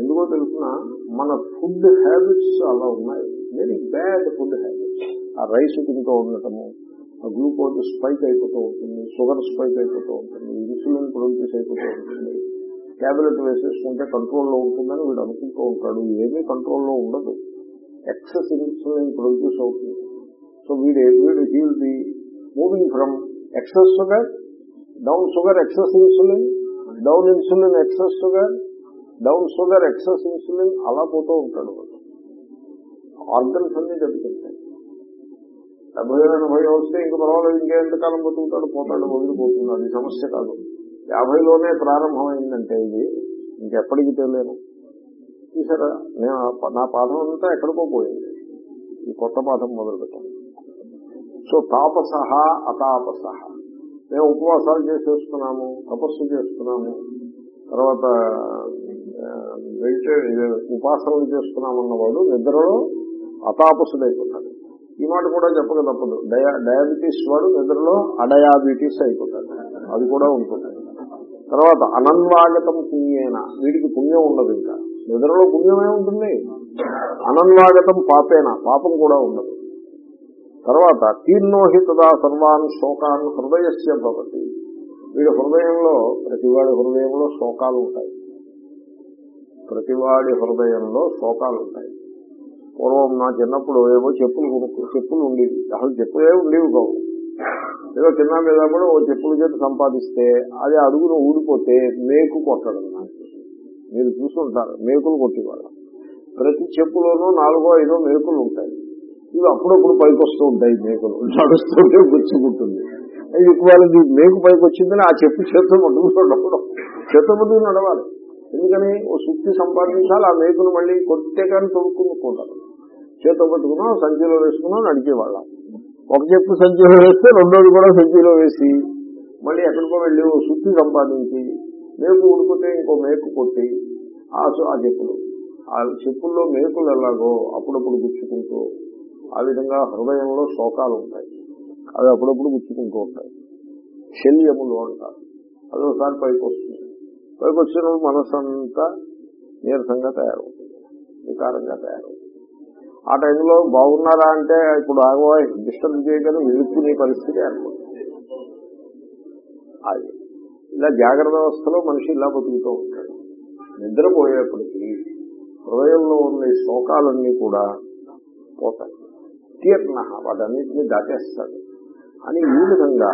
ఎందుకో తెలుసిన మన ఫుడ్ హ్యాబిట్స్ అలా ఉన్నాయి. వెరీ బ్యాడ్ ఫుడ్ హ్యాబిట్స్ ఆ రైస్ తింటూ ఉండటము ఆ గ్లూకోజ్ స్పైక్ అయిపోతూ ఉంటుంది షుగర్ స్పైక్ అయిపోతూ ఉంటుంది ఇన్సులిన్ ప్రొడ్యూస్ అయిపోతూ ఉంటుంది. ట్యాబ్లెట్ వేసేసుకుంటే కంట్రోల్లో ఉంటుందని వీడు అనుకుంటూ ఉంటాడు. ఏమీ కంట్రోల్లో ఉండదు. ఎక్సెస్ ఇన్సులిన్ ప్రొడ్యూస్ అవుతుంది. సో వీడు వీడు he'll will be moving from excess sugar down sugar excess insulin down insulin excess sugar down sugar excess insulin అలా పోతూ ఉంటాడు ఆర్గన్స్ అన్ని దెబ్బతింటాయి డెబ్బై ఎనభై వస్తే ఇంక పర్వాలేదు ఇంకెంతకాలం బతుకుతాడు పోతాడు వదిలిపోతుంది అది సమస్య కాదు. యాభైలోనే ప్రారంభమైందంటే ఇది ఇంకెప్పటికి తెలియను చూసారా? నేను నా పాఠం అంతా ఎక్కడికో పోయింది. ఈ కొత్త పాఠం మొదలు పెట్టాను సో తాపసహ అతాపసహ. మేము ఉపవాసాలు చేసేస్తున్నాము తపస్సు చేస్తున్నాము. తర్వాత ఆ, చేసుకున్నామన్న ఉపాసనలు చేస్తున్నామన్నవాడు నిద్రలో అతాపసుడైపోతాడు ఈ మాట కూడా చెప్పక తప్పదు. డయా డయాబెటీస్ వాడు నిద్రలో అడయాబెటీస్ అయిపోతాడు. అది కూడా ఉంటుంది. తర్వాత అనన్వాగతం పుణ్యేన. వీడికి పుణ్యం ఉండదు ఇంకా. నిద్రలో పుణ్యమే ఉంటుంది. అనన్వాగతం పాపేన. పాపం కూడా ఉండదు. తర్వాత తీర్ణోహితదా సర్వాన్ శోకాన్ హృదయస్య భవతి. వీడి హృదయంలో ప్రతివాడి హృదయంలో శోకాలు ఉంటాయి. ప్రతివాడి హృదయంలో శోకాలు ఉంటాయి పూర్వం నా చిన్నప్పుడు ఏవో చెప్పులు చెప్పులు ఉండేవి. అసలు చెప్పులే ఉండేవి కావు. ఏదో చిన్న మీద కూడా ఓ చెప్పుల చేత సంపాదిస్తే అది అడుగును ఊడిపోతే మేకు కొట్టడం నాకు మీరు చూస్తుంటారు మేకులు కొట్టేవాళ్ళం. ప్రతి చెప్పులోనూ నాలుగో ఐదో మేకులు ఉంటాయి. ఇవి అప్పుడప్పుడు పైకి వస్తూ ఉంటాయి మేకులు. నడుస్తుంటే గుచ్చుకుంటుంది. అది వాళ్ళది మేకు పైకి వచ్చిందని ఆ చెప్పు చేతులు పట్టుకుంటున్నప్పుడు చేతులు పట్టుకుని నడవాలి. ఎందుకని ఓ సుత్తి సంపాదించాలి ఆ మేకును మళ్ళీ కొట్టే కానీ తొడుక్కునుకుంటారు చేత పట్టుకున్నాం సంచిలో వేసుకున్నా నడిచేవాళ్ళం ఒక చెప్పు సంచిలో వేస్తే రెండోది కూడా సంచిలో వేసి మళ్ళీ ఎక్కడికో వెళ్ళి ఓ సుత్తి సంపాదించి మేకు ఉడుకుతే ఇంకో మేకు కొట్టి ఆ ఆ చెప్పులు. ఆ చెప్పుల్లో మేకులు ఎలాగో అప్పుడప్పుడు గుచ్చుకుంటూ ఆ విధంగా హృదయంలో శోకాలు ఉంటాయి. అవి అప్పుడప్పుడు గుచ్చుకుంటూ ఉంటాయి. శల్యములు అంటారు. అది పైకి వస్తుంది. పైకి వచ్చినప్పుడు మనసు అంతా నీరసంగా తయారవుతుంది వికారంగా తయారవుతుంది. ఆ టైంలో బాగున్నారా అంటే ఇప్పుడు ఆగో డిస్టర్బ్ చేయగానే వెలుక్కునే పరిస్థితి ఏర్పడుతుంది అది ఇలా జాగ్రత్త అవస్థలో మనిషి ఇలా బతుకుతూ ఉంటాడు. నిద్రపోయేప్పటికీ హృదయంలో ఉన్న ఈ శోకాలన్నీ కూడా పోతాయి. తీర్ణ వాటన్నింటినీ దాటేస్తాడు. అని ఈ విధంగా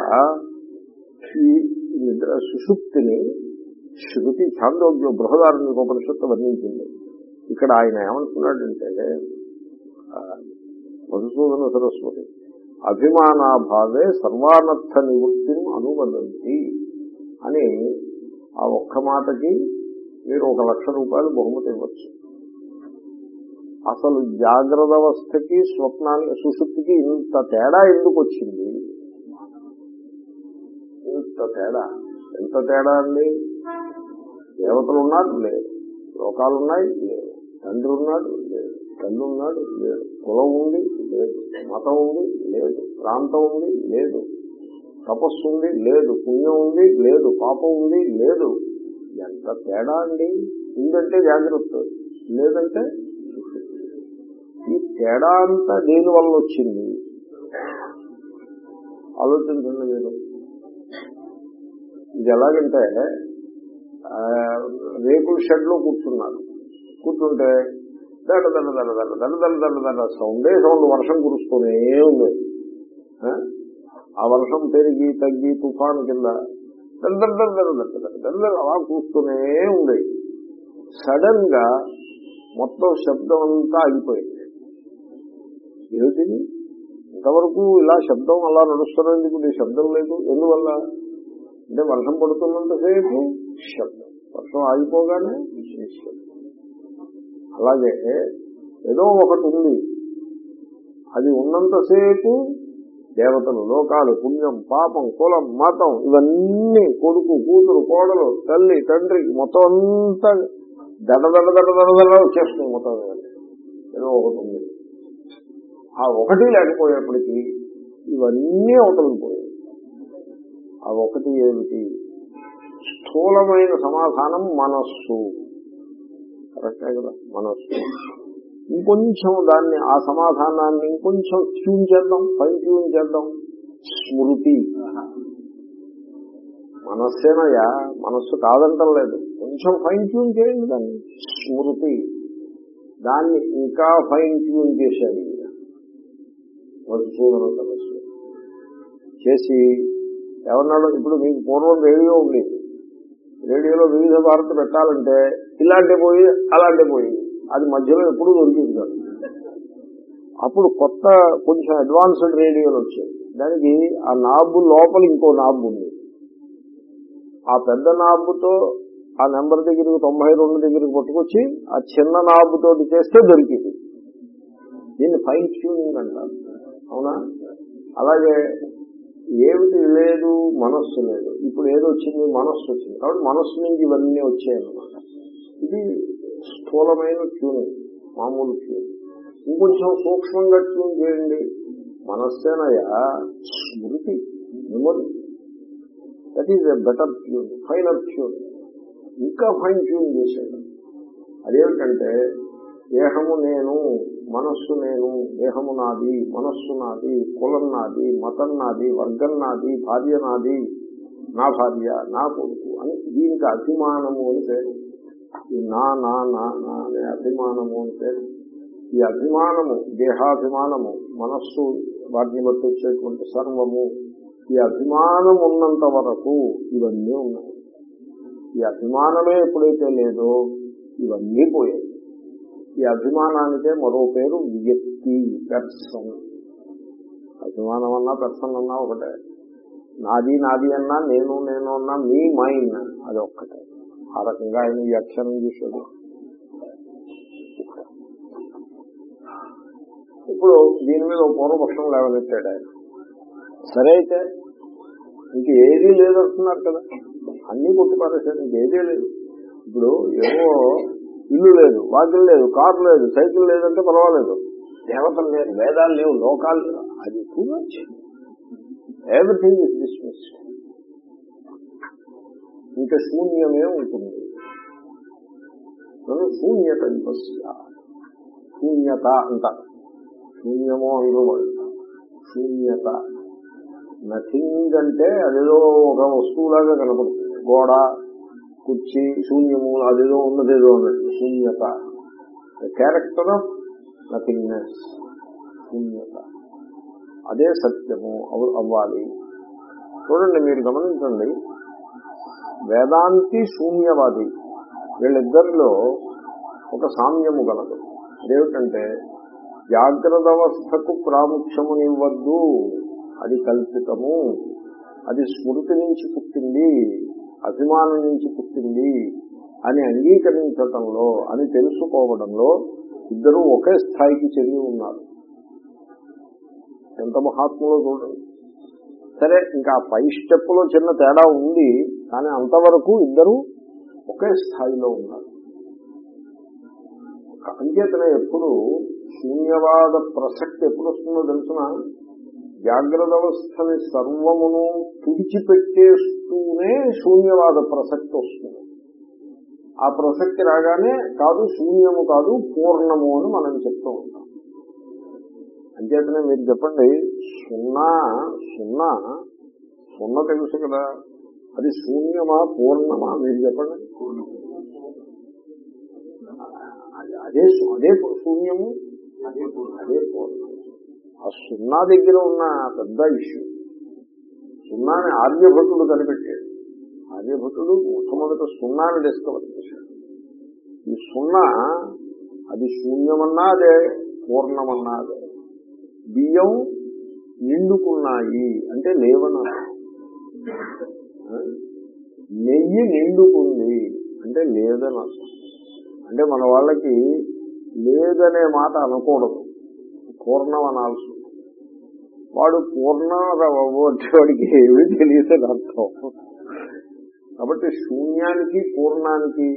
ఈ నిద్ర సుషుప్తిని శృతి చాందోగ్య బృహదారుని ఉపనిషత్తు వర్ణించింది. ఇక్కడ ఆయన ఏమంటున్నాడంటే మధుసూదన సరస్వతి అభిమానాభావే సర్వానర్థ నివృత్తిని అనుబంధంతి అని ఆ ఒక్క మాటకి మీరు ఒక లక్ష రూపాయలు బహుమతి ఇవ్వచ్చు. అసలు జాగ్రత్త అవస్థకి స్వప్నానికి సుషుప్తికి ఇంత తేడా ఎందుకు వచ్చింది? ఇంత తేడా. ఎంత తేడా అండి? దేవతలు ఉన్నారు లేదు లోకాలు ఉన్నాయి లేదు తండ్రి ఉన్నాడు లేదు తల్లి ఉన్నాడు లేదు కులం ఉంది? లేదు. మతం ఉంది? లేదు. ప్రాంతం ఉంది? లేదు. తపస్సు ఉంది? లేదు. పుణ్యం ఉంది? లేదు. పాపం ఉంది? లేదు. ఎంత తేడా అండి? ఉందంటే జాగ్రత్త. లేదంటే ఈ తేడా అంతా దేని వల్ల వచ్చింది? ఆలోచించండి మీరు. ఇది ఎలాగంటే రేకుల షెడ్లో కూర్చున్నారు కూర్చుంటే దడ దడ దడ దడ దడ దడ దడ దడ సౌండే సౌండ్ వర్షం కురుస్తూనే ఉంది ఆ? వర్షం పెరిగి తగ్గి తుఫాను కింద దండ అలా కూస్తూనే ఉంది సడన్గా మొత్తం శబ్దం అంతా ఆగిపోయింది ఏమిటిది ఇంతవరకు ఇలా శబ్దం అలా నడుస్తున్నందుకు ఈ శబ్దం లేదు ఎందువల్ల అంటే వర్షం పడుతున్నంతసేపు శబ్దం. వర్షం ఆగిపోగానే శబ్దం అలాగే ఏదో ఒకటి ఉంది. అది ఉన్నంతసేపు దేవతలు లోకాలు పుణ్యం పాపం కులం మతం ఇవన్నీ కొడుకు కూతురు కోడలు తల్లి తండ్రి మొత్తం అంతా దడదడ దడ వచ్చేస్తుంది మొత్తం ఏదో ఒకటి ఉంది. ఆ ఒకటి లేకపోయేప్పటికీ ఇవన్నీ అవతలకు ఆ ఒకటి ఏమిటి? స్థూలమైన సమాధానం మనస్సు. కరెక్టే కదా? మనస్సు. ఇంకొంచెం దాన్ని ఆ సమాధానాన్ని ఇంకొంచెం ట్యూన్ చేద్దాం ఫైన్ ట్యూన్ చేద్దాం. స్మృతి. మనస్సేనయా మనస్సు కాదంటం లేదు. కొంచెం ఫైన్ ట్యూన్ చేయండి దాన్ని. స్మృతి. దాన్ని ఇంకా ఫైన్ ట్యూన్ చేశాడు ఈయన చేసి ఎవరినాడో ఇప్పుడు మీకు పూర్వం రేడియో ఉండేది. రేడియోలో వివిధ భారత పెట్టాలంటే ఇలాంటి పోయి అలాంటి పోయి. అది మధ్యలో ఎప్పుడు దొరికింది కాదు. అప్పుడు కొత్త కొంచెం అడ్వాన్స్డ్ రేడియోలు వచ్చాయి. దానికి ఆ నాబు లోపల ఇంకో నాబు ఉంది. ఆ పెద్ద నాబుతో ఆ నెంబర్ దగ్గరకు తొంభై రెండు దగ్గరకు పట్టుకొచ్చి ఆ చిన్న నాబుతో చేస్తే దొరికింది. దీన్ని ఫైన్ ట్యూనింగ్ అంటారు. అవునా? అలాగే ఏమిటి లేదు మనస్సు లేదు. ఇప్పుడు ఏది వచ్చింది మనస్సు వచ్చింది. కాబట్టి మనస్సు నుంచి ఇవన్నీ వచ్చాయన్నమాట. ఇది స్థూలమైన ట్యూనింగ్ మామూలు ట్యూనింగ్. ఇంకొంచెం సూక్ష్మంగా ట్యూన్ చేయండి. మనస్సేనయా స్మృతి memory that is a better tune final tune ఇంకా ఫైన్ ట్యూన్ చేసేయడం. అదేమిటంటే దేహము నేను మనస్సు నేను దేహము నాది మనస్సు నాది కులం నాది మతం నాది వర్గం నాది భార్య నాది నా భార్య నా కొడుకు అని దీనికి అభిమానము అని పేరు. ఈ నా నా నా నా అనే అభిమానము అని పేరు. ఈ అభిమానము దేహాభిమానము మనస్సు వాటిని బట్టి వచ్చేటువంటి సర్వము ఈ అభిమానం ఉన్నంత వరకు ఇవన్నీ ఉన్నాయి. ఈ అభిమానమే ఎప్పుడైతే లేదో ఇవన్నీ పోయాయి. ఈ అభిమానానికే మరో పేరు వ్యక్తి పెర్సన్. అభిమానం అన్నా పెర్సన్ అన్నా ఒకటే. నాది నాది అన్నా నేను నేను అన్నా మీ మైండ్ అది ఒక్కటే. ఆ రకంగా ఆయన వ్యాఖ్యానం చేశాడు ఇప్పుడు దీని మీద ఒక పూర్వపక్షం లేవనెత్తాడు ఆయన. సరే అయితే ఇంక ఏదీ లేదంటున్నారు కదా. అన్ని కొట్టుపారేశారు ఇంకేదీ లేదు. ఇప్పుడు ఏవో ఇల్లు లేదు వాకిల్ లేదు కారు లేదు సైకిల్ లేదంటే పర్వాలేదు. దేవతలు లేదు వేదాలు లేవు లోకాలు లేవు. అది too much everything is dismiss ఇంకా శూన్యమే ఉంటుంది. శూన్యత శూన్యత అంటారు. శూన్యమో అందరూ శూన్యత. నథింగ్ అంటే అదేదో ఒక వస్తువులాగా కనపడుతుంది. గోడ కుర్చీ శూన్యము అదేదో ఏదో ఉన్నది. శూన్యత. క్యారెక్టర్ ఆఫ్ నథింగ్నెస్ శూన్యత. అదే సత్యము అవ్వాలి. చూడండి మీరు గమనించండి. వేదాంతి శూన్యవాది. వీళ్ళిద్దరిలో ఒక సామ్యము గలదు. అదేమిటంటే జాగ్రత్త అవస్థకు ప్రాముఖ్యమునివ్వద్దు. అది కల్పితము. అది స్మృతి నుంచి పుట్టింది. అభిమానం నుంచి పుట్టింది అని అంగీకరించటంలో అని తెలుసుకోవడంలో ఇద్దరు ఒకే స్థాయికి చెంది ఉన్నారు. ఎంత మహాత్ములో చూడండి. సరే ఇంకా పై స్టెప్లో చిన్న తేడా ఉంది కానీ అంతవరకు ఇద్దరు ఒకే స్థాయిలో ఉన్నారు. అంచేతనే ఎప్పుడు శూన్యవాద ప్రసక్తి ఎప్పుడు వస్తుందో తెలుసిన? జాగ్రత్త అవస్థని సర్వమును తుడిచిపెట్టే చుట్టూనే శూన్యవాద ప్రసక్తి వస్తుంది. ఆ ప్రసక్తి రాగానే కాదు శూన్యము కాదు పూర్ణము అని మనం చెప్తూ ఉంటాం. అంచేతనే మీరు చెప్పండి సున్నా సున్నా సున్నా తెలుసు కదా. అది శూన్యమా పూర్ణమా? మీరు చెప్పండి. అదే అదే శూన్యము అదే పూర్ణము. ఆ సున్నా దగ్గర ఉన్న పెద్ద ఇష్యూ. సున్నాని ఆర్యభటుడు కనిపెట్టాడు. ఆర్యభటుడు మొట్టమొదట సున్నాని డిస్కవర్ చేశాడు. ఈ సున్నా అది శూన్యమన్నా అదే పూర్ణమన్నా అదే. బియ్యం నిండుకున్నాయి అంటే లేవన? నెయ్యి నిండుకుంది అంటే లేదని? అర్థం అంటే మన వాళ్ళకి లేదనే మాట అనకూడదు. పూర్ణం అనాల్సి వాడు పూర్ణ అంటే వాడికి ఏమీ తెలియదని అర్థం. కాబట్టి శూన్యానికి పూర్ణానికి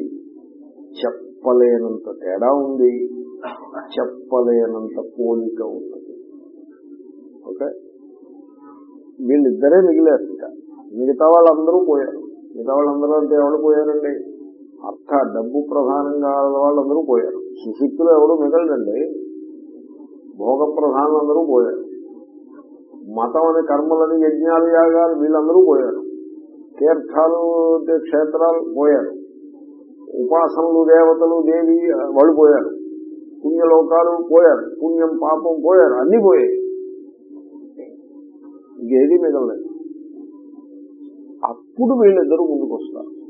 చెప్పలేనంత తేడా ఉంది. చెప్పలేనంత పోలిక ఉన్నది ఓకే? వీళ్ళిద్దరే మిగిలారు ఇంకా మిగతా వాళ్ళందరూ పోయారు. మిగతా వాళ్ళందరూ అంటే ఎవరు పోయారండి? అర్థ డబ్బు ప్రధానంగా వాళ్ళందరూ పోయారు. సుశిక్తులు ఎవరు మిగలదండి భోగ ప్రధానులందరూ పోయారు. మతం అని కర్మలని యజ్ఞాలు యాగాలు వీళ్ళందరూ పోయారు. తీర్థాలు క్షేత్రాలు పోయారు. ఉపాసనలు దేవతలు దేవి వాళ్ళు పోయారు. పుణ్యలోకాలు పోయారు. పుణ్యం పాపం పోయారు. అన్ని పోయాయి. ఇంకేది మిగలలేదు. అప్పుడు వీళ్ళిద్దరూ ముందుకు వస్తారు.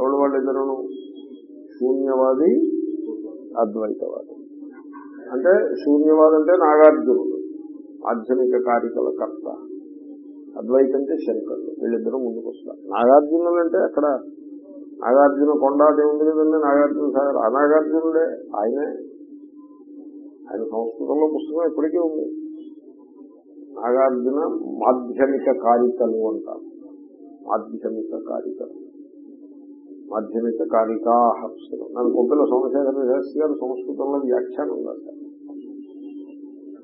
ఎవరు వాళ్ళిద్దరూ శూన్యవాది అద్వైతవాది. అంటే శూన్యవాది అంటే నాగార్జునుడు. ఆధ్యాత్మిక కారికల కర్త. అద్వైతం అంటే శంకరులు వీళ్ళిద్దరూ ముందుకు వస్తారు నాగార్జునులు అంటే అక్కడ నాగార్జున కొండాది ఉంది కదండి నాగార్జున సాగర్. ఆ నాగార్జునుడే ఆయనే. ఆయన సంస్కృతంలో పుస్తకం ఇప్పటికీ ఉంది. నాగార్జున మాధ్యమిక కారికలు అంటారు. మాధ్యమిక కారికలు. మాధ్యమిక కారికా హర్షలు నన్ను కొబ్బిల సోమశేఖర శాస్త్రి గారు సంస్కృతంలో వ్యాఖ్యానం రాశారు.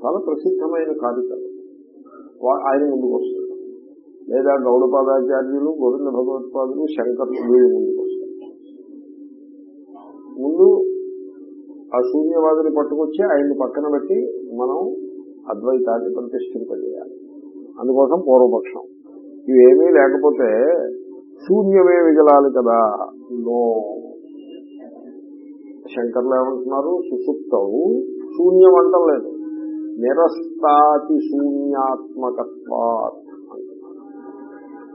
చాలా ప్రసిద్ధమైన కారికలు ఆయన ముందుకు వస్తారు లేదా గౌడపాదాచార్యులు గోవింద భగవత్పాదులు శంకర్లు వీళ్ళు ముందుకు వస్తారు. ముందు ఆ శూన్యవాదిని పట్టుకొచ్చి ఆయన్ని పక్కన పెట్టి మనం అద్వైతాన్ని ప్రతిష్ఠింపజేయాలి. అందుకోసం పూర్వపక్షం. ఇవేమీ లేకపోతే శూన్యమే మిగలాలి కదా. నో. శంకర్లు ఏమంటున్నారు? సుసుప్తవు శూన్యం అంటలేదు నిరస్తాతి శూన్యాత్మకత్వాత్.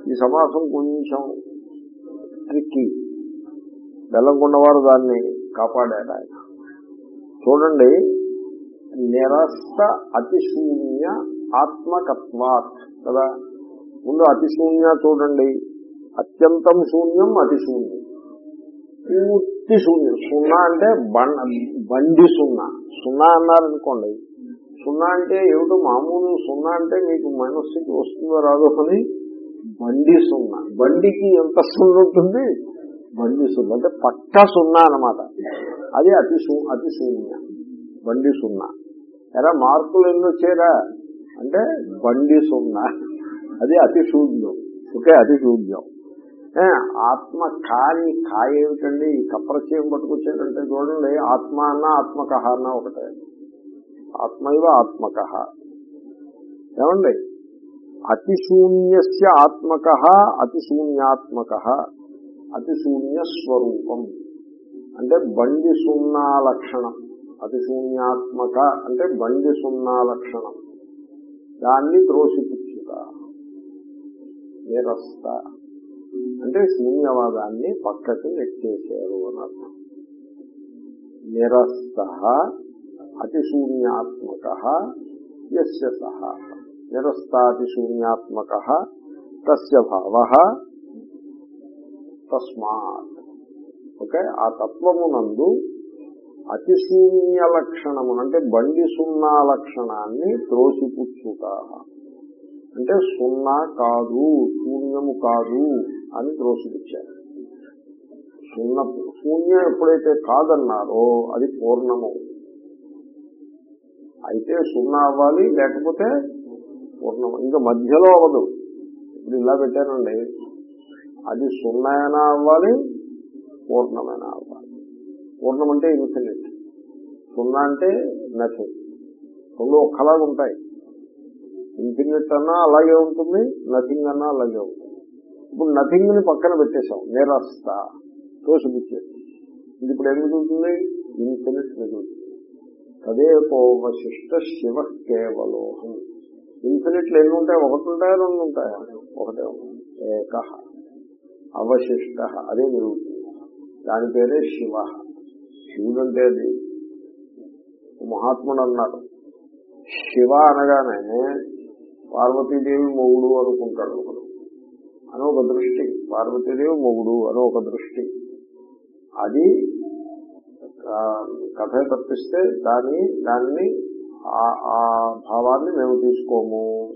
ఈ సమాసం కొంచెం ట్రిక్కీ బెల్లంకొండవారు దాన్ని కాపాడారు ఆయన. చూడండి నిరస్త అతిశూన్య ఆత్మకత్వాత్ కదా. ముందు అతిశూన్య చూడండి. అత్యంతం శూన్యం అతిశూన్యం పూర్తి శూన్యం. సున్నా అంటే బండి సున్నా. సున్నా అన్నారనుకోండి సున్నా అంటే ఏమిటో మామూలు సున్నా అంటే మీకు మనస్సుకి వస్తుందో రాదో అని? బండి సున్నా. బండికి ఎంత సున్నా ఉంటుంది? బండి సున్నా. అంటే పక్కా సున్నా అనమాట అది అతి అతి శూన్య. బండి సున్నా. ఎలా మార్కులు ఎన్ని వచ్చారా అంటే బండి సున్నా. అది అతి శూన్యం. ఓకే అతి శూన్యం. ఆత్మ కాని కాయ ఏమిటండి? ఈ కప్రచయం పట్టుకొచ్చారంటే చూడండి ఆత్మ అన్న ఆత్మకహ అన్న ఒకటే. ఆత్మైవ ఆత్మక. ఏమండి? అతిశూన్యస్య ఆత్మక అతిశూన్యాత్మక అతిశూన్య స్వరూపం. అంటే బండి సున్నా లక్షణం. అతిశూన్యాత్మక అంటే బండి సున్నా లక్షణం. దాన్ని త్రోసిపుచ్చుట నిరస్త. అంటే శూన్యవాదాన్ని పక్కకి నెట్టేశారు అని అర్థం. నిరస్త అతిశూన్యాత్మక యస్య సహ నిరస్తాతిశూన్యాత్మక తస్య భావ తస్మాత్. ఓకే? ఆ తత్వమునందు అతిశూన్య లక్షణము అంటే బండి సున్నా లక్షణాన్ని త్రోసిపుచ్చుట అంటే సున్నా కాదు శూన్యము కాదు అని త్రోసిపుచ్చారు. శూన్య శూన్యం ఎప్పుడైతే కాదన్నారో అది పూర్ణము అయితే సున్నా అవ్వాలి లేకపోతే పూర్ణం. ఇంకా మధ్యలో అవ్వదు. ఇప్పుడు ఇలా పెట్టానండి. అది సున్నా అయినా అవ్వాలి పూర్ణమైనా అవ్వాలి. పూర్ణం అంటే ఇన్ఫినిట్ సున్నా అంటే నథింగ్ రెండు ఒక్కలాగా ఉంటాయి. ఇన్ఫినిట్ అన్నా అలాగే ఉంటుంది నథింగ్ అన్నా అలాగే ఉంటుంది. ఇప్పుడు నథింగ్ని పక్కన పెట్టేశాం. నిరస్త తోసిపుచ్చేసి. ఇది ఇప్పుడు ఏం మిగులుతుంది? ఇన్ఫినిట్ మిగులుతుంది. తదేకోవశిష్ట శివ కేవలోహం ఇన్ఫినిట్లు ఎన్ని ఉంటాయి? ఒకటి ఉంటాయా రెండు ఉంటాయా ఒకటే ఏక అవశిష్ట అదే మిగులుతుంది దాని పేరే శివ. శివుడు అంటే అది మహాత్ముడు అన్నారు. శివ అనగానే పార్వతీదేవి మొగుడు అనుకుంటాడు ఒకడు. అని ఒక దృష్టి. పార్వతీదేవి మొగుడు అని ఒక దృష్టి. అది కథ తప్పిస్తే దాన్ని దాన్ని ఆ- ఆ భావాన్ని మేము తీసుకోము.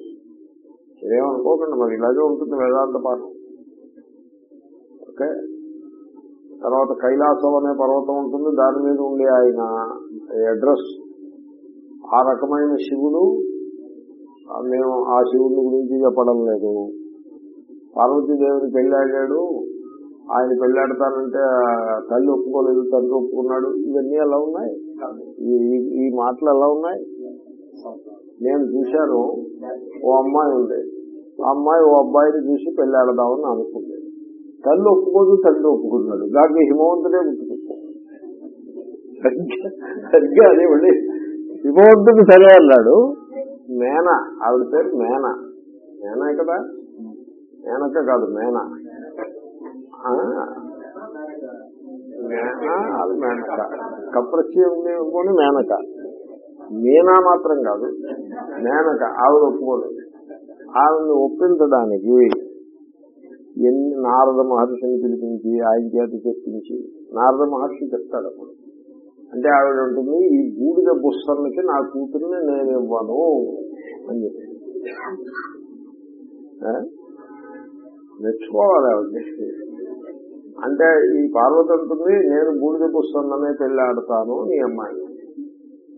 ఏమనుకోకండి మరి ఇలాగే ఉంటుంది వేదాంత పాఠం. ఓకే? తర్వాత కైలాసం అనే పర్వతం ఉంటుంది దాని మీద ఉండే ఆయన అడ్రస్? ఆ రకమైన శివుడు మేము ఆ శివుని గురించి చెప్పడం లేదు. పార్వతీదేవిని పెళ్ళాడాడు ఆయన పెళ్ళాడతానంటే తల్లి ఒప్పుకోలేదు తండ్రి ఒప్పుకున్నాడు. ఇవన్నీ ఎలా ఉన్నాయి? ఈ- మాటలు ఎలా ఉన్నాయి? నేను చూశాను ఓ అమ్మాయి ఉంది. ఆ అమ్మాయి ఓ అబ్బాయిని చూసి పెళ్ళాడదామని అనుకుంది. తల్లి ఒప్పుకోదు తండ్రి ఒప్పుకున్నాడు దానికి హిమవంతుడే పుట్టుకుంది సరిగ్గా- అదే మళ్ళీ హిమవంతుడు సరే అన్నాడు. మేన ఆవిడ పేరు మేన. మేనే కదా? మేనక కాదు మేన. మేన అది మేనక. కప్రత్యయం కొని మేనక. మీనా మాత్రం కాదు మేనక. ఆవిడ ఒప్పుకోలేదు. ఆవిడని ఒప్పించడానికి ఎన్ని నారద మహర్షిని పిలిపించి ఆయన చేత చెప్పించి నారద మహర్షి చెప్తాడు అప్పుడు. అంటే ఆవిడ ఉంటుంది ఈ బూడిద బుస్సర్లకి నా కూతుర్ని నేను ఇవ్వను అని చెప్పి మెచ్చుకోవాలి ఆవిడ. అంటే ఈ పార్వతి అంటుంది నేను బూడిద పుస్తకమే పెళ్ళి ఆడతాను నీ అమ్మాయి.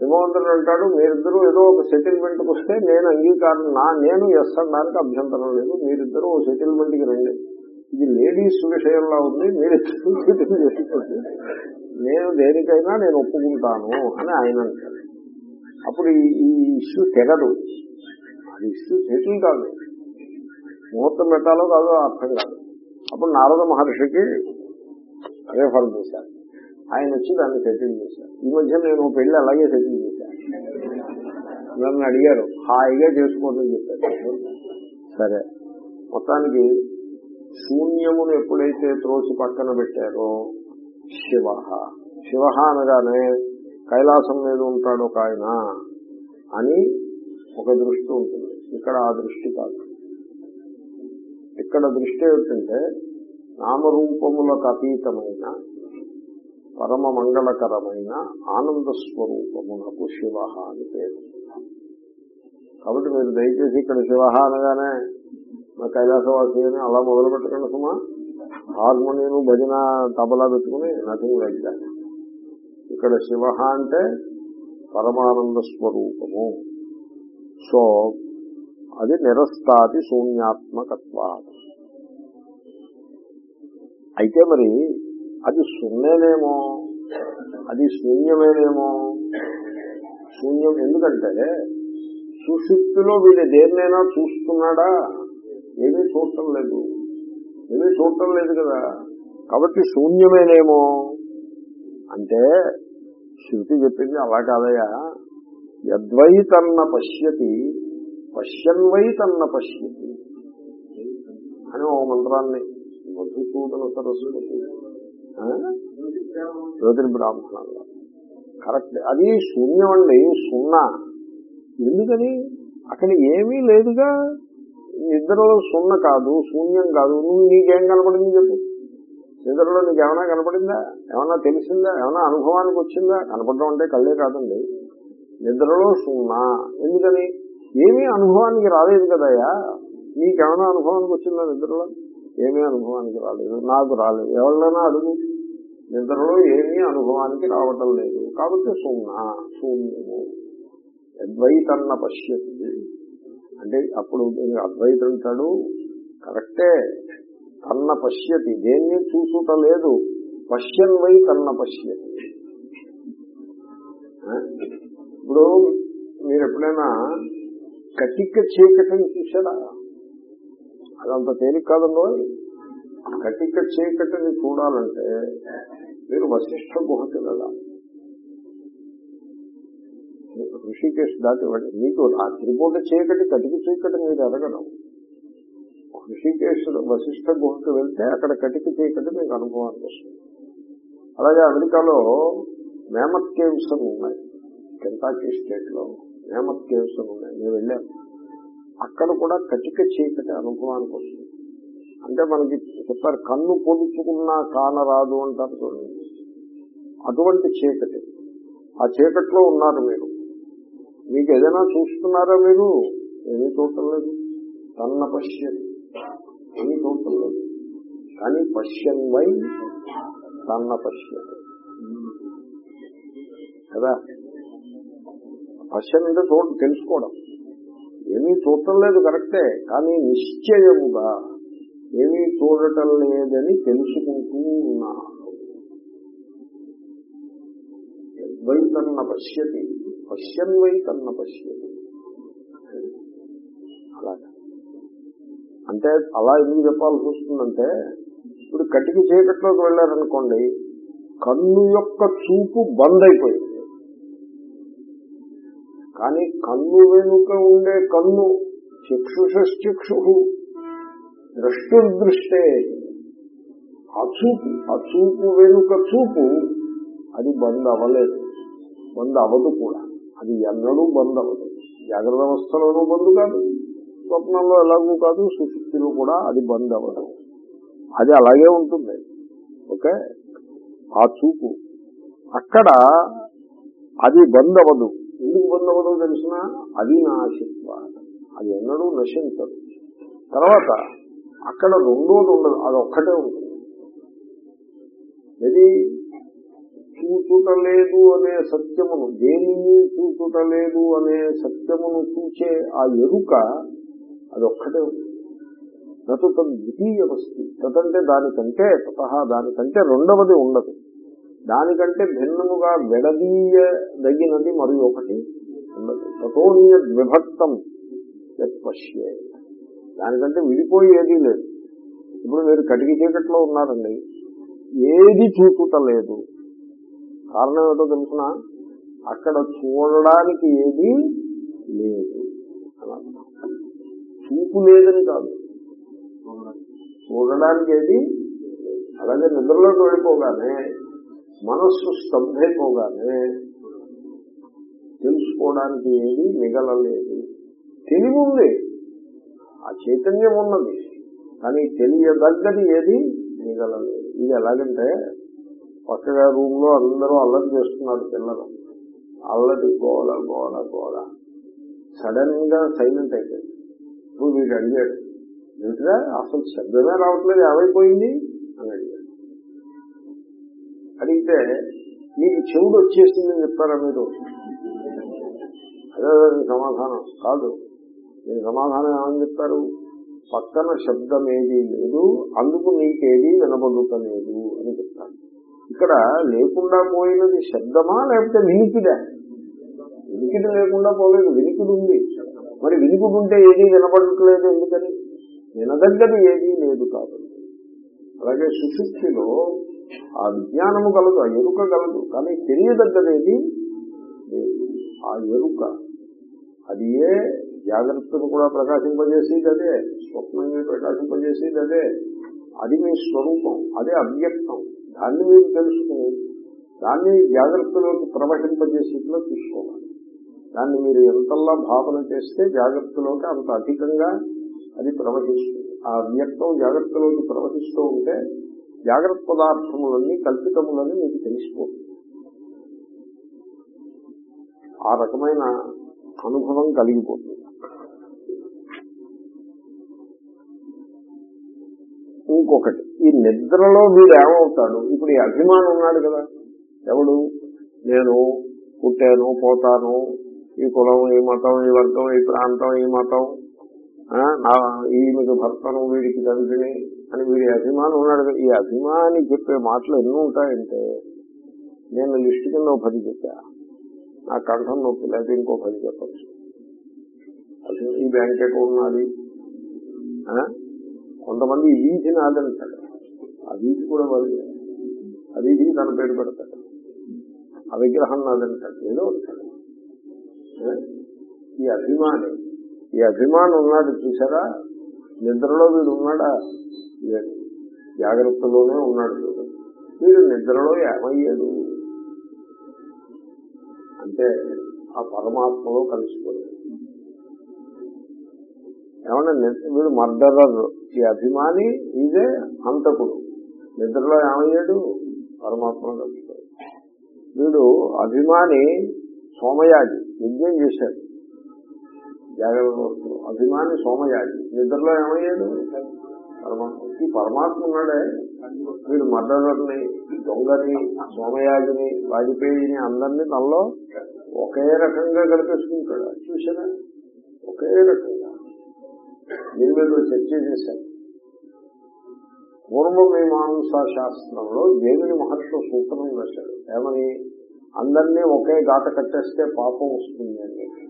హిమవంతుడు అంటాడు మీరిద్దరూ ఏదో ఒక సెటిల్మెంట్కి వస్తే నేను అంగీకారం నా నేను ఎస్ అనడానికి అభ్యంతరం లేదు. మీరిద్దరూ ఓ సెటిల్మెంట్కి రండి. ఇది లేడీస్ విషయంలో ఉంది మీరిద్దరూ నేను దేనికైనా నేను ఒప్పుకుంటాను అని ఆయన అంటాడు. అప్పుడు ఈ- ఈ ఇష్యూ తెగదు. అది ఇష్యూ సెటిల్ కాదు. ముహూర్తం పెట్టాలో కాదో అర్థం కాదు. అప్పుడు నారద మహర్షికి రేఫర్ చేశారు. ఆయన వచ్చి దాన్ని సెటిల్ చేశారు. ఈ మధ్య నేను పెళ్ళి అలాగే సెటిల్ చేశాను. నన్ను అడిగారు హాయిగా చేసుకోండి చెప్పారు. సరే. మొత్తానికి శూన్యమును ఎప్పుడైతే త్రోసి పక్కన పెట్టారో శివ శివ అనగానే కైలాసం మీద ఉంటాడు ఒక ఆయన అని ఒక దృష్టి ఉంటుంది. ఇక్కడ ఆ దృష్టి కాదు. ఇక్కడ దృష్టి ఏమిటంటే నామరూపములకు అతీతమైన పరమ మంగళకరమైన ఆనంద స్వరూపమునకు శివ అని పేరు. కాబట్టి మీరు దయచేసి ఇక్కడ శివ అనగానే మా కైలాసవాసి అని అలా మొదలు పెట్టకండి సుమా. హార్మోనియం భజన తబలా పెట్టుకుని నథింగ్ లైక్ దాట్. ఇక్కడ శివ అంటే పరమానంద స్వరూపము సో అది నిరస్తాది శూన్యాత్మకత్వ అయితే మరి అది శూన్యమేమో? అది శూన్యమేనేమో శూన్యం ఎందుకంటే సుశుక్తిలో వీడు దేన్నైనా చూస్తున్నాడా? ఏమీ చూడటం లేదు. ఏమీ చూడటం లేదు కదా? కాబట్టి శూన్యమేనేమో? అంటే శృతి చెప్పింది అలా కాదయా యద్వైతన్న పశ్యతి పశ్యన్వై తన్న పశ్యతి. అని ఓ మంత్రాన్ని మధుసూదన సరస్వతి. జ్యోతిర్బ్రాహ్మణంలో కరెక్ట్. అది శూన్యం అండి సున్నా. ఎందుకని? అక్కడ ఏమీ లేదుగా. నిద్రలో సున్న కాదు శూన్యం కాదు. నువ్వు నీకేం కనపడింది చెప్పు. నిద్రలో నీకు ఏమైనా కనపడిందా? ఏమైనా తెలిసిందా? ఏమైనా అనుభవానికి వచ్చిందా? కనపడడం అంటే కళ్ళే కాదండి. నిద్రలో సున్నా. ఎందుకని? ఏమీ అనుభవానికి రాలేదు కదయ్యా? నీకేమైనా అనుభవానికి వచ్చిందా నిద్రలో? ఏమీ అనుభవానికి రాలేదు. నాకు రాలేదు. ఎవరినైనా అడుగు. నిద్రలో ఏమీ అనుభవానికి రావటం లేదు. కాబట్టి సున్నా శూన్యము. అద్వైతన్న పశ్యతి. అంటే అప్పుడు దీనికి అద్వైతం అంటాడు కరెక్టే. తన్న పశ్యతి. దేన్ని చూసుట లేదు పశ్యన్ వై తన్న పశ్యతి. ఇప్పుడు మీరు ఎప్పుడైనా కటిక చీకటిని చూసారా అదంత తేలిక కాదండో కటిక చీకటిని చూడాలంటే మీరు వశిష్ఠ గుహకి వెళ్ళాలి ఋషికేశ్ దాటివ్వండి మీకు రాత్రిపూట చీకటి కటిక చీకటి మీరు ఎరగడం ఋషికేశ్ వశిష్ఠ గుహకి వెళ్తే అక్కడ కటిక చీకటి మీకు అనుభవానికి వస్తుంది. అలాగే అమెరికాలో మేమత్ కేవ్స్ అని ఉన్నాయి. కెంటాకీ స్టేట్లో మేమత్ కేవ్స్ అని ఉన్నాయి నేను వెళ్ళాను. అక్కడ కూడా కటిక చీకటి అనుభవానికి వస్తుంది. అంటే మనకి చెప్పారు కన్ను పొలుచుకున్నా కానరాదు అంటారు చూడండి. అటువంటి చీకటి. ఆ చీకట్లో ఉన్నారు మీరు. మీకు ఏదైనా చూస్తున్నారా మీరు? ఏమీ చూడటం లేదు. తన్న పశ్యతి ఏమీ చూడటం లేదు. కానీ పశ్యం వై తన్న పశ్యం. కదా? పశ్యం అంటే చూడ తెలుసుకోవడం. ఏమీ చూడటం లేదు కరెక్టే. కానీ నిశ్చయముగా ఏమీ చూడటం లేదని తెలుసుకుంటూ ఉన్నాను. ఉన్నారు యద్వైతన్న పశ్యతి పశ్యన్వైతన్న పశ్యతి. అలాగా. అంటే అలా ఎందుకు చెప్పాల్సి వస్తుందంటే ఇప్పుడు కటికి చీకట్లోకి వెళ్ళారనుకోండి కన్ను యొక్క చూపు బంద్ అయిపోయింది. కానీ కన్ను వెనుక ఉండే కన్ను చక్షుషక్షు దృష్టే ఆ చూపు ఆ చూపు వెనుక చూపు అది బంద్ అవ్వలేదు. బంద్ అవ్వదు కూడా. అది ఎన్నడూ బంద్ అవ్వదు. జాగ్రత్త అవస్థలోనూ బంద్ కాదు. స్వప్నంలో ఎలాగూ కాదు. సుశుక్తిలో కూడా అది బంద్ అవ్వదు. అది అలాగే ఉంటుంది. ఓకే? ఆ చూపు. అక్కడ అది బంద్ అవ్వదు. ఎందుకు బంద్ తెలిసిన? అవినాశిత్వ అది ఎన్నడూ నశించదు. తర్వాత అక్కడ రెండోది ఉండదు. అది ఒక్కటే ఉంటుంది. ఇది చూచుటలేదు అనే సత్యమును. దేనిని చూచుటలేదు అనే సత్యమును చూచే ఆ ఎరుక అది ఒక్కటే ఉంది నటు ద్వితీయ వస్తు తదంటే దానికంటే తత దానికంటే రెండవది ఉండదు. దానికంటే భిన్నముగా విడదీయదగినది మరి ఒకటి ఉండదు విభక్తం పశ్యే. దానికంటే విడిపోయేది లేదు. ఇప్పుడు మీరు కటికి చీకట్లో ఉన్నారండి. ఏది చూచుటలేదు కారణం ఏదో తెలుసిన? అక్కడ చూడడానికి ఏది లేదు. అని చూపు లేదని కాదు. చూడడానికి ఏది? అలాగే నిద్రలోకి వెళ్ళిపోగానే మనస్సు స్తంభైపోగానే తెలుసుకోవడానికి ఏది మిగలలేదు. తెలివి ఉంది ఆ చైతన్యం ఉన్నది కానీ తెలియదగ్గది ఏది మిగలలేదు. ఇది ఎలాగంటే పక్కగా రూమ్లో అందరూ అల్లరి చేస్తున్నారు పిల్లలు. అల్లరి గోడ గోడ గోడ సడన్గా సైలెంట్ అయిపోయింది ఇప్పుడు వీడు అడిగాడు ఏంటిదా అసలు శబ్దమే రావట్లేదు. ఏమైపోయింది? అని అడిగాడు. అడిగితే మీకు చెవుడు వచ్చేసిందని చెప్తారా మీరు? అదే సమాధానం. కాదు. మీరు సమాధానం ఏమని చెప్తారు? పక్కన శబ్దం ఏది లేదు అందుకు నీకేది వినబడుతలేదు అని చెప్తారు. ఇక్కడ లేకుండా పోయినది శబ్దమా లేకపోతే వినికిదా? వినికిడి లేకుండా పోలేదు వినికిడి ఉంది. మరి వినికిడి ఉంటే ఏది వినబడట్లేదు ఎందుకని? వినదగ్గది ఏదీ లేదు కాబట్టి. అలాగే సుశుక్తిలో ఆ విజ్ఞానము కలదు ఆ ఎరుక కలదు. కానీ తెలియదగ్గదేది ఆ ఎరుక. అది ఏ జాగ్రత్తను కూడా ప్రకాశింపజేసేది అదే స్వప్నంగా ప్రకాశింపజేసేది అదే. అది మీ స్వరూపం అదే అవ్యక్తం. దాన్ని మీరు తెలుసుకుని దాన్ని జాగ్రత్తలోకి ప్రవహింపజేసేట్లో తీసుకోవాలి. దాన్ని మీరు ఎంతల్లా భావన చేస్తే జాగ్రత్తలోకి అంత అధికంగా అది ప్రవహిస్తుంది. ఆ అవ్యక్తం జాగ్రత్తలోకి ప్రవహిస్తూ ఉంటే జాగ్రత్త పదార్థములన్నీ కల్పితములని మీకు తెలిసిపోతుంది ఆ రకమైన అనుభవం కలిగిపోతుంది ఇంకొకటి ఈ నిద్రలో వీడు ఏమవుతాడు? ఇప్పుడు ఈ అభిమానం ఉన్నాడు కదా. ఎవడు? నేను పుట్టాను పోతాను. ఈ కులం ఈ మతం ఈ వర్గం ఈ ప్రాంతం ఈ మతం ఆ, నా ఈమెకి భర్తను వీడికి తండ్రిని అని వీడి అభిమానం ఉన్నాడు కదా. ఈ అభిమాని చెప్పే మాటలు ఎన్ని ఉంటాయంటే నేను లిస్ట్ కింద ఒక పది చెప్పా. నా కంఠం నొప్పి లేకపోతే ఇంకో పది చెప్పచ్చు. అసలు ఈ బ్యాంక్ అకౌంట్ నాది. కొంతమంది వీధి నాదంటాడు ఆ వీధి కూడా వాళ్ళు ఆ వీధికి తన పేరు పెడతాడు. ఆ విగ్రహం నాదంటాడు. ఏదో ఉంటాడు ఈ అభిమాని ఈ అభిమానం ఉన్నాడు చూసారా? నిద్రలో వీడు ఉన్నాడా? జాగ్రత్తలోనే ఉన్నాడు వీడు. వీడు నిద్రలో ఏమయ్యాడు? అంటే ఆ పరమాత్మలో కలిసిపోయాడు. ఏమన్నా నిద్ర- వీడు మర్డరర్ ఈ అభిమాని ఇదే హంతకుడు. నిద్రలో ఏమయ్యాడు? పరమాత్మలో కలిసిపోయాడు. వీడు అభిమాని సోమయాజి యజ్ఞం చేశాడు. జాగ్రత్త అభిమాని సోమయాజి. నిద్రలో ఏమయ్యాడు? పరమాత్మ ఈ పరమాత్మ ఉన్నాడే. వీడు మర్డరర్ని దొంగని సోమయాజిని వాజ్పేయిని అందరినీ తనలో ఒకే రకంగా కనిపిస్తుంటాడు చూసారా ఒకే రకంగా. దీని మీద చర్చ చేశాను పూర్వమీమాంసా శాస్త్రంలో దేవుని మహర్షి సూత్రం వేశాడు ఏమని? అందరినీ ఒకే గాట కట్టేస్తే పాపం వస్తుంది అని.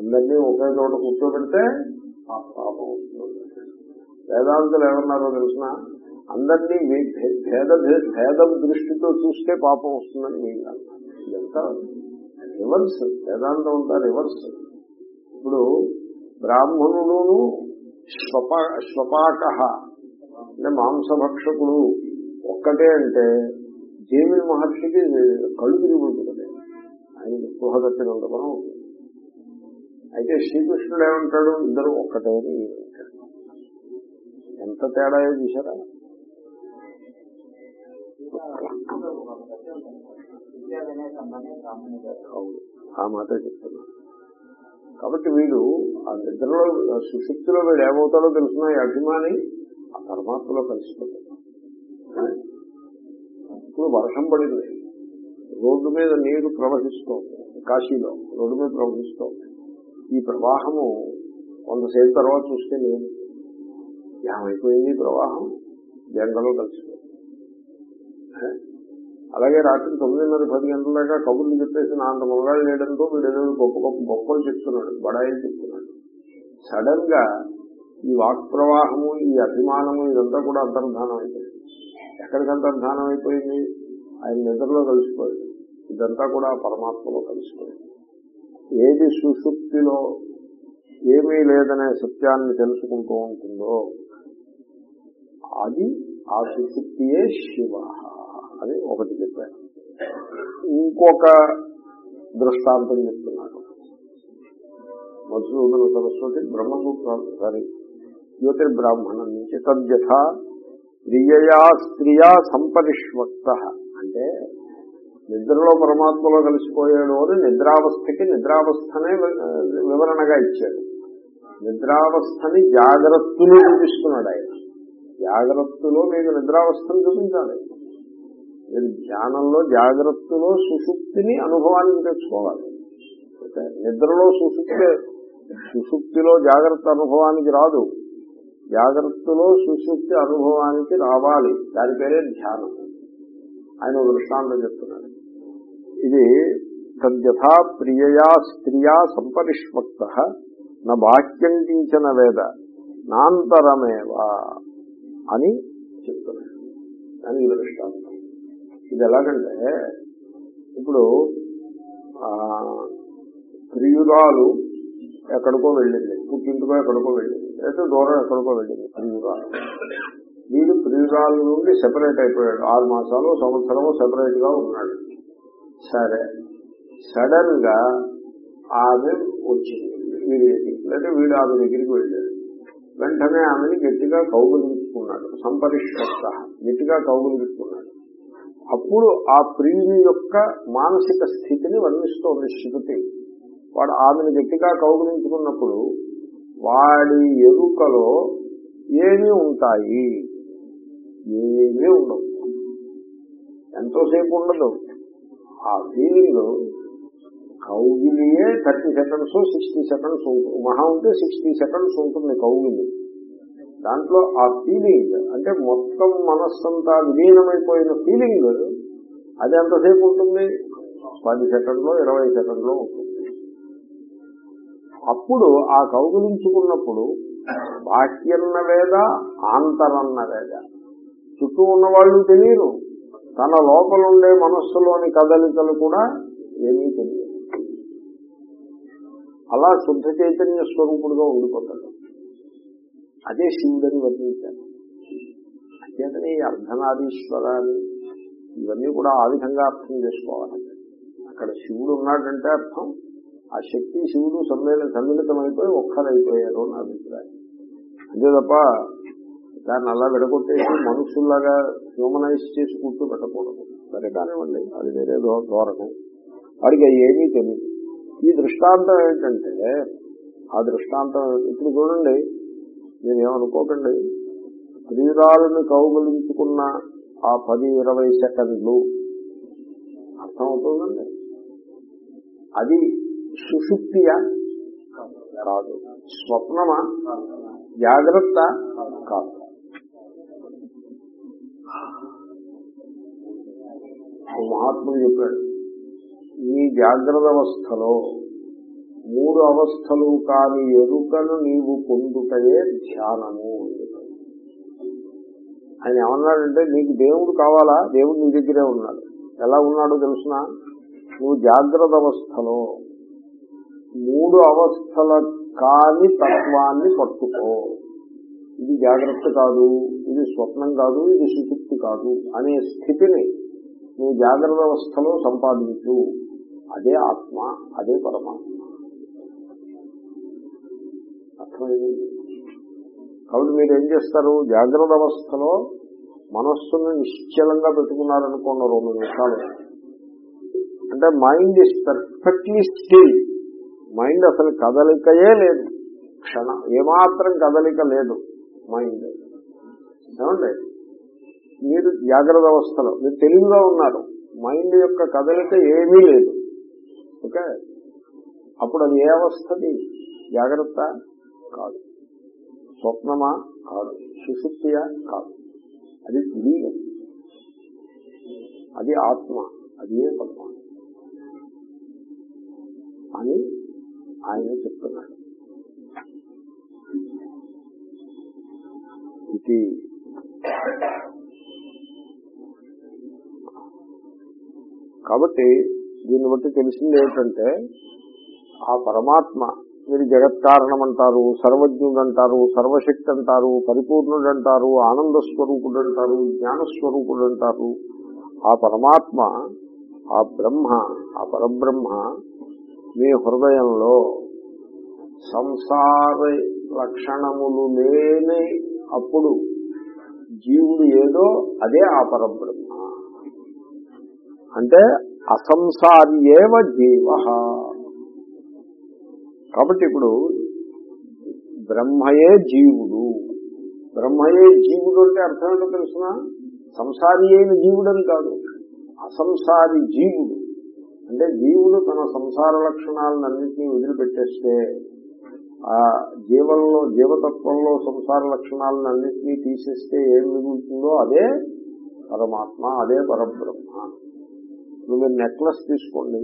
అందరినీ ఒకే చోట కూర్చోబెడితే పాపం వేదాంతులు ఏమన్నారో తెలిసిన? అందరినీ మీ భేద భేదం దృష్టితో చూస్తే పాపం వస్తుందని మీరు అన్నారు ఇదంతా రివర్స్ వేదాంతం అంతా రివర్స్ ఇప్పుడు బ్రాహ్మణుడును శ్వప శ్వపాక అంటే మాంసభక్షకుడు ఒక్కటే అంటే జేమి మహర్షికి కళ్ళు తిరుగుతుంది ఆయన స్పృహ తప్పినంత మనం అయితే శ్రీకృష్ణుడు ఏమంటాడు? ఇద్దరు ఒక్కటే ఎంత తేడా చూసారా ఆ మాట చెప్తున్నా కాబట్టి వీడు ఆ నిద్రలో సుశక్తిలో వీడు ఏమవుతాడో తెలుసిన అభిమాని ఆ పరమాత్మలో కలిసిపోతాడు. ఇప్పుడు వర్షం పడింది. రోడ్డు మీద నీరు ప్రవహిస్తోంది. కాశీలో రోడ్డు మీద ప్రవహిస్తోంది. ఈ ప్రవాహము కొంతసేపు తర్వాత చూస్తే ఏమైపోయింది ఈ ప్రవాహం? జంగలో కలిసిపోయింది అలాగే రాత్రి తొమ్మిదిన్నర పది గంటల దాకా కబుర్లు చెప్పేసి నా అంత లేడంతో వీడు ఏదో గొప్ప గొప్ప గొప్పలు చెప్తున్నాడు బడాయిలు చెప్తున్నాడు. సడన్గా ఈ వాక్ ప్రవాహము ఈ అభిమానము ఇదంతా కూడా అంతర్ధానం అయిపోయింది. ఎక్కడికి అంతర్ధానం అయిపోయింది? ఆయన నిద్రలో కలిసిపోయింది ఇదంతా కూడా పరమాత్మలో కలిసిపోయింది. ఏది సుషుప్తిలో ఏమీ లేదనే సత్యాన్ని తెలుసుకుంటూ ఉంటుందో అది ఆ సుశుక్తియే శివ. అని ఒకటి చెప్పాను. ఇంకొక దృష్టాంతం చెప్తున్నాడు మధుసూదన సరస్వతి బ్రహ్మసూత్ర సారీ జ్యోతిర్బ్రాహ్మణం నుంచి తద్యథ ప్రియయా స్త్రియా సంపరిష్వక్త. అంటే నిద్రలో పరమాత్మలో కలిసిపోయాడు అని నిద్రావస్థకి నిద్రావస్థనే వి- వివరణగా ఇచ్చాడు. నిద్రావస్థని జాగ్రత్తలో చూపిస్తున్నాడు ఆయన. జాగ్రత్తలో మీకు నిద్రావస్థను చూపించాలి. మీరు ధ్యానంలో జాగ్రత్తలో సుషుప్తిని అనుభవానికి తెచ్చుకోవాలి. ఓకే? నిద్రలో సుషుప్తి సుషుప్తిలో జాగ్రత్త అనుభవానికి రాదు. జాగ్రత్తలో సుషుప్తి అనుభవానికి రావాలి. దాని పేరే ధ్యానం. ఆయన దృష్టాంతం చెప్తున్నాడు. ఇది తద్యథా ప్రియయా స్త్రియా సంపరిష్వక్త నా బాహ్యం కించిన వేద నాంతరమేవా అని చెప్తున్నాడు దానికి దృష్టాంతం. ఇది ఎలాగంటే ఇప్పుడు ప్రియురాలు ఎక్కడికో వెళ్ళింది పుట్టింటికో ఎక్కడికో వెళ్ళింది అయితే దూరం ఎక్కడికో వెళ్ళింది ప్రియురాలు. వీడు ప్రియురాలు నుండి సెపరేట్ అయిపోయాడు. ఆరు మాసాలు సంవత్సరము సెపరేట్గా ఉన్నాడు. సరే. సడన్గా ఆమె వచ్చింది. వీడి దగ్గరికి వీడు ఆమె దగ్గరికి వెళ్ళాడు. వెంటనే ఆమెని గట్టిగా కౌగులించుకున్నాడు సంపరిష్ట గట్టిగా కౌగులించుకున్నాడు అప్పుడు ఆ ప్రియుని యొక్క మానసిక స్థితిని వర్ణిస్తోంది శృతి. వాడు ఆమెను గట్టిగా కౌగులించుకున్నప్పుడు వాడి ఎరుకలో ఏమి ఉంటాయి? ఏమీ ఉండవు. ఎంతోసేపు ఉండదు. ఆ ఫీలింగ్ కౌగిలియే థర్టీ సెకండ్స్ సిక్స్టీ సెకండ్స్ ఉంటుంది. మహా ఉంటే సిక్స్టీ సెకండ్స్ ఉంటుంది కౌగిలి. దాంట్లో ఆ ఫీలింగ్ అంటే మొత్తం మనస్సంతా విలీనమైపోయిన ఫీలింగ్ అది ఎంతసేపు ఉంటుంది? పది సెకండ్లో ఇరవై సెకండ్లో ఉంటుంది. అప్పుడు ఆ కౌగులించుకున్నప్పుడు బాహ్యన్న వేద ఆంతరన్న వేద చుట్టూ ఉన్న వాళ్ళు తెలియరు. తన లోపల ఉండే మనస్సులోని కదలికలు కూడా ఏమీ తెలియదు. అలా శుద్ధ చైతన్య స్వరూపుడుగా ఉండిపోతాడు. అదే శివుడని వర్ణించారు. అంతేతనే ఈ ఇవన్నీ కూడా ఆ విధంగా అర్థం చేసుకోవాలి. అక్కడ శివుడు ఉన్నాడంటే అర్థం ఆ శక్తి శివుడు సమ్మిళ సమ్మిళితమైపోయి ఒక్కరైపోయారు అని అభిప్రాయం. అంతే తప్ప దాన్ని అలా విడగొట్టేసి మనుషుల్లాగా హ్యూమనైజ్ చేసి కూర్చోబెట్టకూడదు సరే కానివ్వండి అది వేరే ధోరణం. అవి ఏమీ తెలియదు ఈ దృష్టాంతం ఏంటంటే ఆ దృష్టాంతం ఇప్పుడు చూడండి మీరు ఏమనుకోకండి ప్రియురాలను కౌగులించుకున్న ఆ పది ఇరవై సెకండ్లు అర్థమవుతుందండి? అది సుషుప్తియా కాదు స్వప్నమా? జాగ్రత్త? కాదు. ఓ మహాత్ముడు చెప్పాడు నీ జాగ్రత్త అవస్థలో మూడు అవస్థలు కాని ఎరుకను నీవు పొందుటయే ధ్యానము ఆయన ఏమన్నాడంటే నీకు దేవుడు కావాలా? దేవుడు నీ దగ్గరే ఉన్నాడు. ఎలా ఉన్నాడో తెలుసిన? నువ్వు జాగ్రత్త అవస్థలో మూడు అవస్థల కాని తత్వాన్ని పట్టుకో. ఇది జాగ్రత్త కాదు ఇది స్వప్నం కాదు ఇది సుశుక్తి కాదు అనే స్థితిని నువ్వు జాగ్రత్త అవస్థలో సంపాదించు. అదే ఆత్మ అదే పరమాత్మ. అర్థమైంది? కాబట్టి మీరు ఏం చేస్తారు? జాగ్రత్త అవస్థలో మనస్సును నిశ్చలంగా పెట్టుకున్నారనుకోండి రెండు నిమిషాలు. అంటే mind is perfectly still. Mind అసలు కదలికయే లేదు. క్షణ ఏమాత్రం కదలిక లేదు మైండ్. ఏమండి? మీరు జాగ్రత్త అవస్థలో మీరు తెలివిగా ఉన్నారు. మైండ్ యొక్క కదలిక ఏమీ లేదు. ఓకే? అప్పుడు అది ఏ అవస్థది? జాగ్రత్త కాదు. స్వప్నమా కాదు. సుశుక్తియా కాదు. అది తురీయం అది ఆత్మ. అది ఏ పద్మ అని ఆయన చెప్తున్నాడు. ఇది కాబట్టి దీన్ని బట్టి తెలిసింది ఏంటంటే ఆ పరమాత్మ మీరు జగత్కారణం అంటారు సర్వజ్ఞుడు అంటారు సర్వశక్తి అంటారు పరిపూర్ణుడు అంటారు ఆనంద స్వరూపుడు అంటారు జ్ఞానస్వరూపుడు అంటారు ఆ పరమాత్మ ఆ బ్రహ్మ ఆ పరబ్రహ్మ మీ హృదయంలో సంసార లక్షణములు లేని అప్పుడు జీవుడు ఏదో అదే ఆ పరబ్రహ్మ. అంటే అసంసార్యేవ జీవ. కాబట్టి ఇప్పుడు బ్రహ్మయే జీవుడు. బ్రహ్మయే జీవుడు అంటే అర్థం ఏంటో తెలుసిన? సంసారి అయిన జీవుడని కాదు. అసంసారి జీవుడు. అంటే జీవుడు తన సంసార లక్షణాలను అన్నింటినీ వదిలిపెట్టేస్తే ఆ జీవంలో జీవతత్వంలో సంసార లక్షణాలను అన్నింటినీ తీసేస్తే ఏం మిగులుతుందో అదే పరమాత్మ అదే పరబ్రహ్మ. ఇప్పుడు మీరు నెక్లెస్ తీసుకోండి.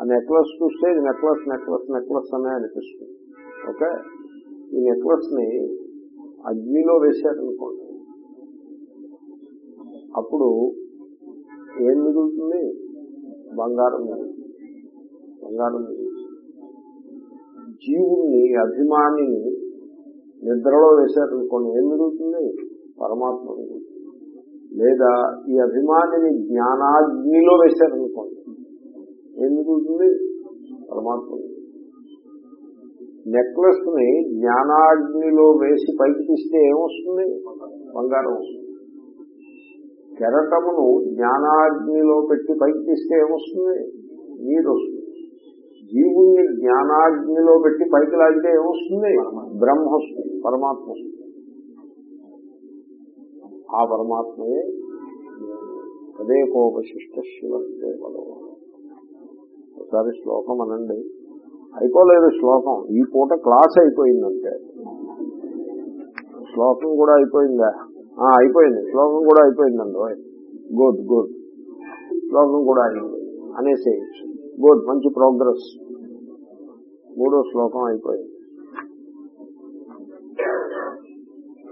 ఆ నెక్లెస్ చూస్తే ఇది నెక్లెస్ నెక్లెస్ నెక్లెస్ అనే అనిపిస్తుంది. ఓకే? ఈ నెక్లెస్ని అగ్నిలో వేశారనుకోండి. అప్పుడు ఏం మిగులుతుంది? బంగారం బంగారం జీవుణ్ణి అభిమానిని నిద్రలో వేశారనుకోండి ఏం మిగులుతుంది? పరమాత్మ మిగులుతుంది. లేదా ఈ అభిమానిని జ్ఞానాగ్నిలో వేశారనుకోండి ఏం మిగులుతుంది పరమాత్మ. నెక్లెస్ని జ్ఞానాగ్నిలో వేసి పైకి తీస్తే ఏమొస్తుంది? బంగారం వస్తుంది. కెరటమును జ్ఞానాగ్నిలో పెట్టి పైకి తీస్తే ఏమొస్తుంది? నీరు వస్తుంది జీవుణ్ణి జ్ఞానాగ్నిలో పెట్టి పైకి లాగితే ఏమొస్తుంది? బ్రహ్మ వస్తుంది పరమాత్మ వస్తుంది. ఆ పరమాత్మయే. తదేకోపశిష్ట శివ కేవలం ఒకసారి శ్లోకం అనండి. అయిపోలేదు శ్లోకం. ఈ పూట క్లాస్ అయిపోయిందంటే. శ్లోకం కూడా అయిపోయిందా? అయిపోయింది. శ్లోకం కూడా అయిపోయిందండి. Good good. శ్లోకం కూడా అయింది. అనేసేయచ్చు. గుడ్ మంచి ప్రోగ్రెస్. మూడో శ్లోకం అయిపోయింది.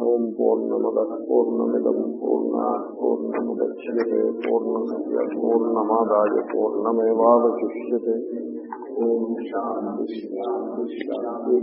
ఓం పూర్ణముద పూర్ణమిదం పూర్ణ పూర్ణముద్యే పూర్ణస్య పూర్ణమాదాయ పూర్ణమేవాశిష్యే ఓం శాంతి శాంతి శాంతి